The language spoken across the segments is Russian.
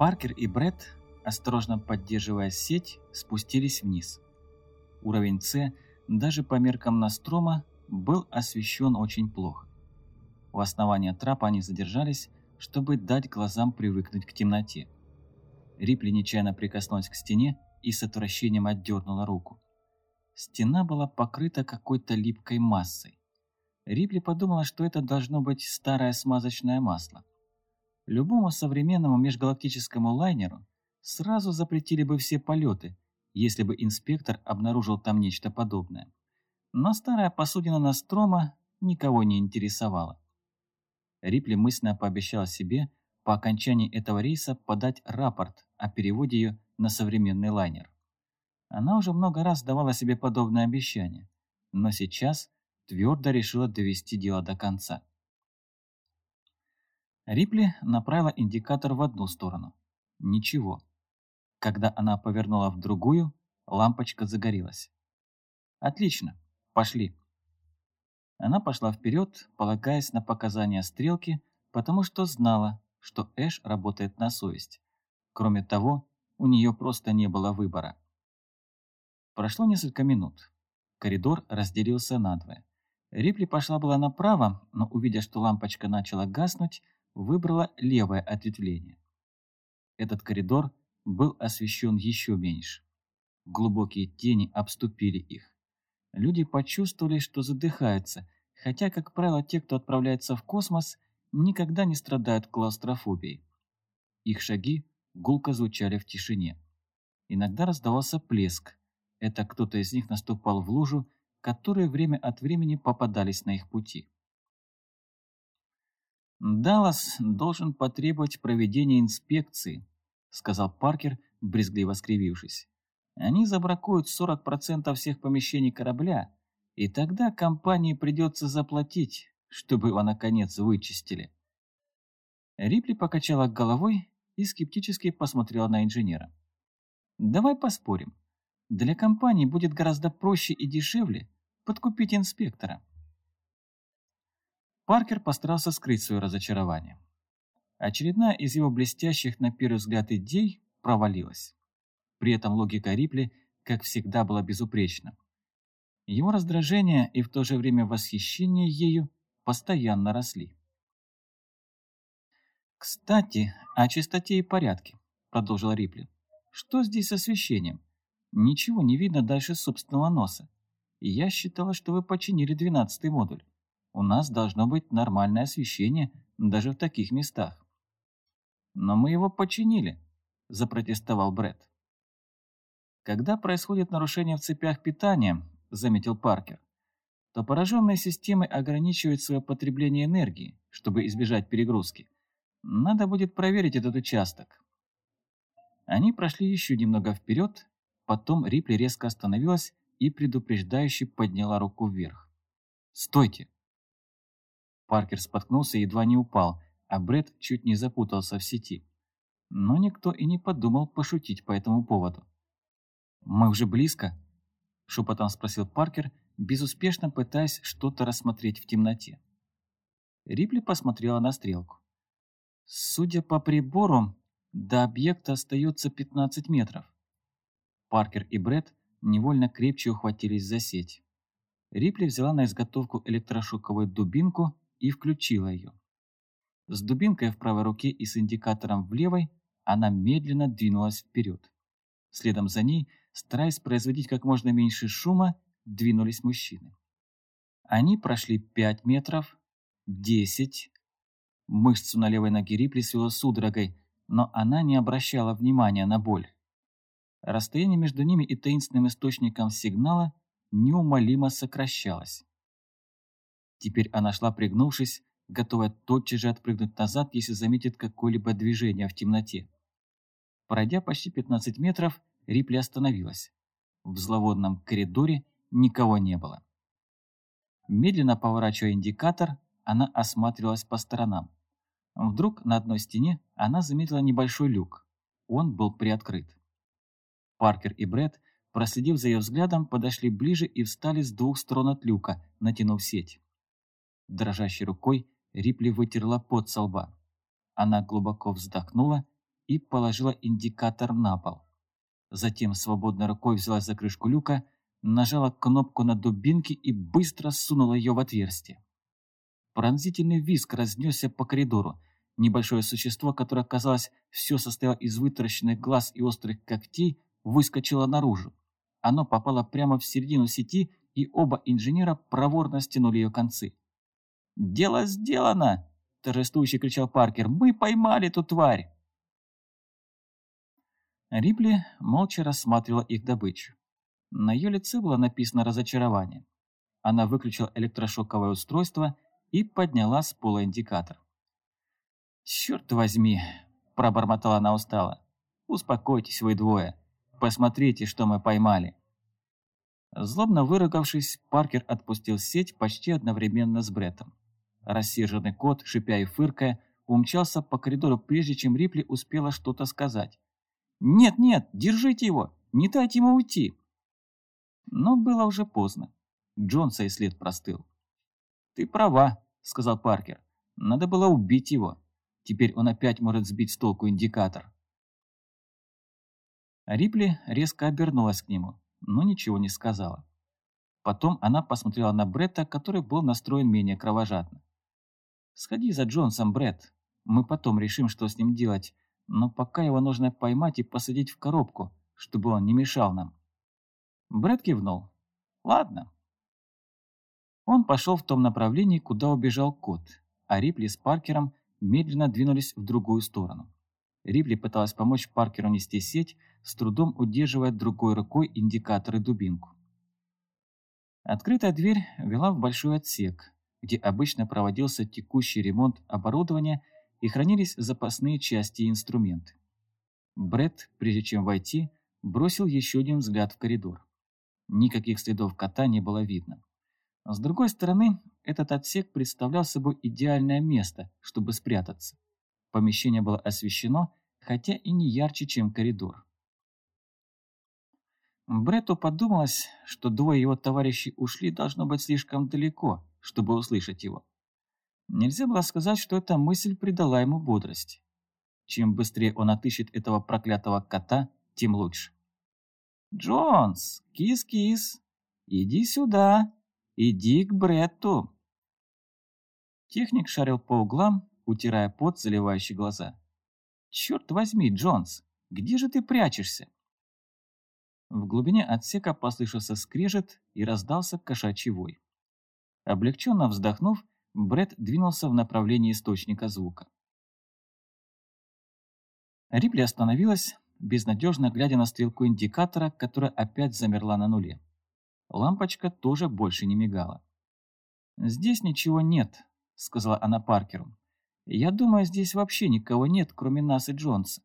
Паркер и Бред, осторожно поддерживая сеть, спустились вниз. Уровень С, даже по меркам Настрома, был освещен очень плохо. У основания трапа они задержались, чтобы дать глазам привыкнуть к темноте. Рипли нечаянно прикоснулась к стене и с отвращением отдернула руку. Стена была покрыта какой-то липкой массой. Рипли подумала, что это должно быть старое смазочное масло. Любому современному межгалактическому лайнеру сразу запретили бы все полеты, если бы инспектор обнаружил там нечто подобное. Но старая посудина Настрома никого не интересовала. Рипли мысленно пообещала себе по окончании этого рейса подать рапорт о переводе ее на современный лайнер. Она уже много раз давала себе подобное обещание, но сейчас твердо решила довести дело до конца. Рипли направила индикатор в одну сторону. Ничего. Когда она повернула в другую, лампочка загорелась. «Отлично, пошли». Она пошла вперед, полагаясь на показания стрелки, потому что знала, что Эш работает на совесть. Кроме того, у нее просто не было выбора. Прошло несколько минут. Коридор разделился надвое. Рипли пошла была направо, но, увидя, что лампочка начала гаснуть, выбрала левое ответвление. Этот коридор был освещен еще меньше. Глубокие тени обступили их. Люди почувствовали, что задыхаются, хотя, как правило, те, кто отправляется в космос, никогда не страдают клаустрофобией. Их шаги гулко звучали в тишине. Иногда раздавался плеск. Это кто-то из них наступал в лужу, которые время от времени попадались на их пути. «Даллас должен потребовать проведения инспекции», — сказал Паркер, брезгливо скривившись. «Они забракуют 40% всех помещений корабля, и тогда компании придется заплатить, чтобы его наконец вычистили». Рипли покачала головой и скептически посмотрела на инженера. «Давай поспорим. Для компании будет гораздо проще и дешевле подкупить инспектора». Паркер постарался скрыть свое разочарование. Очередная из его блестящих на первый взгляд идей провалилась. При этом логика Рипли, как всегда, была безупречна. Его раздражение и в то же время восхищение ею постоянно росли. «Кстати, о чистоте и порядке», — продолжил Рипли. «Что здесь с освещением? Ничего не видно дальше собственного носа. И я считала, что вы починили двенадцатый модуль. У нас должно быть нормальное освещение даже в таких местах. Но мы его починили, запротестовал Бред. Когда происходит нарушение в цепях питания, заметил Паркер, то пораженные системы ограничивают свое потребление энергии, чтобы избежать перегрузки. Надо будет проверить этот участок. Они прошли еще немного вперед, потом Рипли резко остановилась и предупреждающе подняла руку вверх. «Стойте!» Паркер споткнулся и едва не упал, а Бред чуть не запутался в сети. Но никто и не подумал пошутить по этому поводу. «Мы уже близко?» – шепотом спросил Паркер, безуспешно пытаясь что-то рассмотреть в темноте. Рипли посмотрела на стрелку. «Судя по прибору, до объекта остается 15 метров». Паркер и Бред невольно крепче ухватились за сеть. Рипли взяла на изготовку электрошоковую дубинку и включила ее. С дубинкой в правой руке и с индикатором в левой она медленно двинулась вперед. Следом за ней, стараясь производить как можно меньше шума, двинулись мужчины. Они прошли 5 метров, 10. Мышцу на левой ноге Рипли свело судорогой, но она не обращала внимания на боль. Расстояние между ними и таинственным источником сигнала неумолимо сокращалось. Теперь она шла пригнувшись, готовая тотчас же отпрыгнуть назад, если заметит какое-либо движение в темноте. Пройдя почти 15 метров, Рипли остановилась. В зловонном коридоре никого не было. Медленно поворачивая индикатор, она осматривалась по сторонам. Вдруг на одной стене она заметила небольшой люк. Он был приоткрыт. Паркер и Бред, проследив за ее взглядом, подошли ближе и встали с двух сторон от люка, натянув сеть. Дрожащей рукой Рипли вытерла пот со лба. Она глубоко вздохнула и положила индикатор на пол. Затем свободной рукой взялась за крышку люка, нажала кнопку на дубинке и быстро сунула ее в отверстие. Пронзительный визг разнесся по коридору. Небольшое существо, которое, казалось, все состояло из вытаращенных глаз и острых когтей, выскочило наружу. Оно попало прямо в середину сети, и оба инженера проворно стянули ее концы. «Дело сделано!» – торжествующе кричал Паркер. «Мы поймали эту тварь!» Рипли молча рассматривала их добычу. На ее лице было написано разочарование. Она выключила электрошоковое устройство и подняла с пола индикатор. «Черт возьми!» – пробормотала она устало. «Успокойтесь вы двое. Посмотрите, что мы поймали». Злобно выругавшись, Паркер отпустил сеть почти одновременно с Бреттом. Рассерженный кот, шипя и фыркая, умчался по коридору, прежде чем Рипли успела что-то сказать. «Нет, нет, держите его! Не дайте ему уйти!» Но было уже поздно. Джонса и след простыл. «Ты права», — сказал Паркер. «Надо было убить его. Теперь он опять может сбить с толку индикатор». Рипли резко обернулась к нему, но ничего не сказала. Потом она посмотрела на Бретта, который был настроен менее кровожадно. «Сходи за Джонсом, Бретт. Мы потом решим, что с ним делать, но пока его нужно поймать и посадить в коробку, чтобы он не мешал нам». Брэд кивнул. «Ладно». Он пошел в том направлении, куда убежал кот, а Рипли с Паркером медленно двинулись в другую сторону. Рипли пыталась помочь Паркеру нести сеть, с трудом удерживая другой рукой индикатор и дубинку. Открытая дверь вела в большой отсек, где обычно проводился текущий ремонт оборудования и хранились запасные части и инструменты. Бред, прежде чем войти, бросил еще один взгляд в коридор. Никаких следов кота не было видно. С другой стороны, этот отсек представлял собой идеальное место, чтобы спрятаться. Помещение было освещено, хотя и не ярче, чем коридор. Бретту подумалось, что двое его товарищей ушли должно быть слишком далеко, чтобы услышать его. Нельзя было сказать, что эта мысль придала ему бодрости. Чем быстрее он отыщет этого проклятого кота, тем лучше. «Джонс, кис-кис, иди сюда, иди к Бретту!» Техник шарил по углам, утирая пот, заливающий глаза. «Черт возьми, Джонс, где же ты прячешься?» В глубине отсека послышался скрежет и раздался кошачий вой. Облегченно вздохнув, Бред двинулся в направлении источника звука. Рипли остановилась, безнадежно глядя на стрелку индикатора, которая опять замерла на нуле. Лампочка тоже больше не мигала. «Здесь ничего нет», — сказала она Паркеру. «Я думаю, здесь вообще никого нет, кроме нас и Джонса.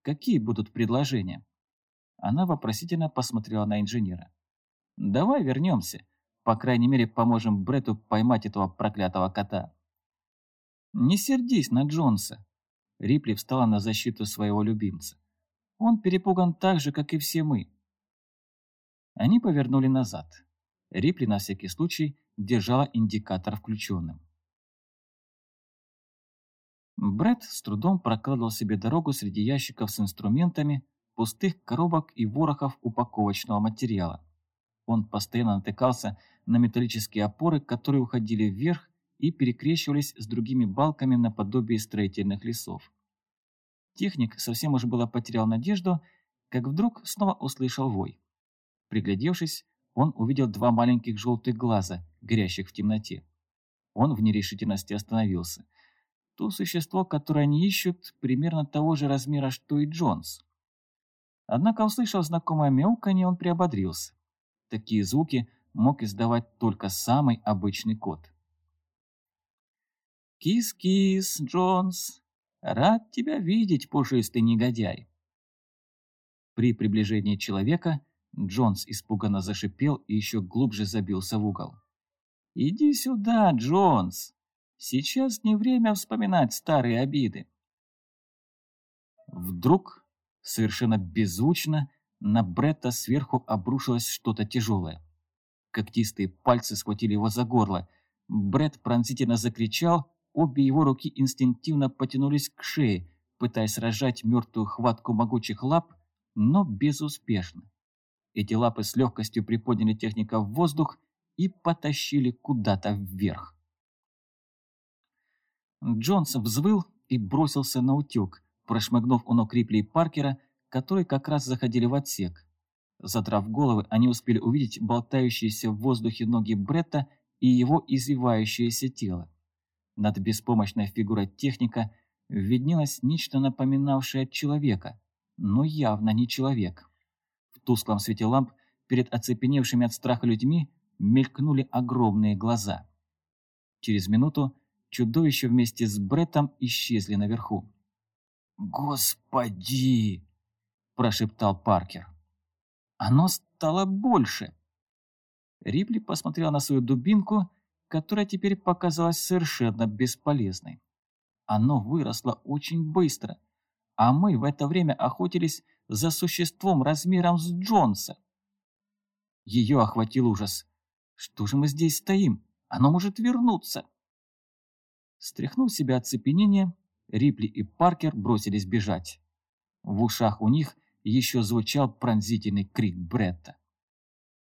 Какие будут предложения?» Она вопросительно посмотрела на инженера. «Давай вернемся. По крайней мере, поможем Брету поймать этого проклятого кота. Не сердись на Джонса. Рипли встала на защиту своего любимца. Он перепуган так же, как и все мы. Они повернули назад. Рипли на всякий случай держала индикатор включенным. Бред с трудом прокладывал себе дорогу среди ящиков с инструментами, пустых коробок и ворохов упаковочного материала. Он постоянно натыкался на металлические опоры, которые уходили вверх и перекрещивались с другими балками наподобие строительных лесов. Техник совсем уже было потерял надежду, как вдруг снова услышал вой. Приглядевшись, он увидел два маленьких желтых глаза, горящих в темноте. Он в нерешительности остановился. То существо, которое они ищут, примерно того же размера, что и Джонс. Однако, услышав знакомое мяуканье, он приободрился. Такие звуки мог издавать только самый обычный кот. «Кис-кис, Джонс! Рад тебя видеть, пушистый негодяй!» При приближении человека Джонс испуганно зашипел и еще глубже забился в угол. «Иди сюда, Джонс! Сейчас не время вспоминать старые обиды!» Вдруг, совершенно беззвучно, на Бретта сверху обрушилось что-то тяжелое. Когтистые пальцы схватили его за горло. Бред пронзительно закричал, обе его руки инстинктивно потянулись к шее, пытаясь разжать мертвую хватку могучих лап, но безуспешно. Эти лапы с легкостью приподняли техника в воздух и потащили куда-то вверх. Джонс взвыл и бросился на утек, прошмыгнув у ног Рипли и Паркера, которые как раз заходили в отсек. Задрав головы, они успели увидеть болтающиеся в воздухе ноги Бретта и его извивающееся тело. Над беспомощной фигурой техника виднелось нечто напоминавшее человека, но явно не человек. В тусклом свете ламп перед оцепеневшими от страха людьми мелькнули огромные глаза. Через минуту чудовища вместе с Бреттом исчезли наверху. «Господи!» – прошептал Паркер. «Оно стало больше!» Рипли посмотрел на свою дубинку, которая теперь показалась совершенно бесполезной. Оно выросло очень быстро, а мы в это время охотились за существом размером с Джонса. Ее охватил ужас. Что же мы здесь стоим? Оно может вернуться. Стряхнув себя оцепенение, Рипли и Паркер бросились бежать. В ушах у них еще звучал пронзительный крик Бретта.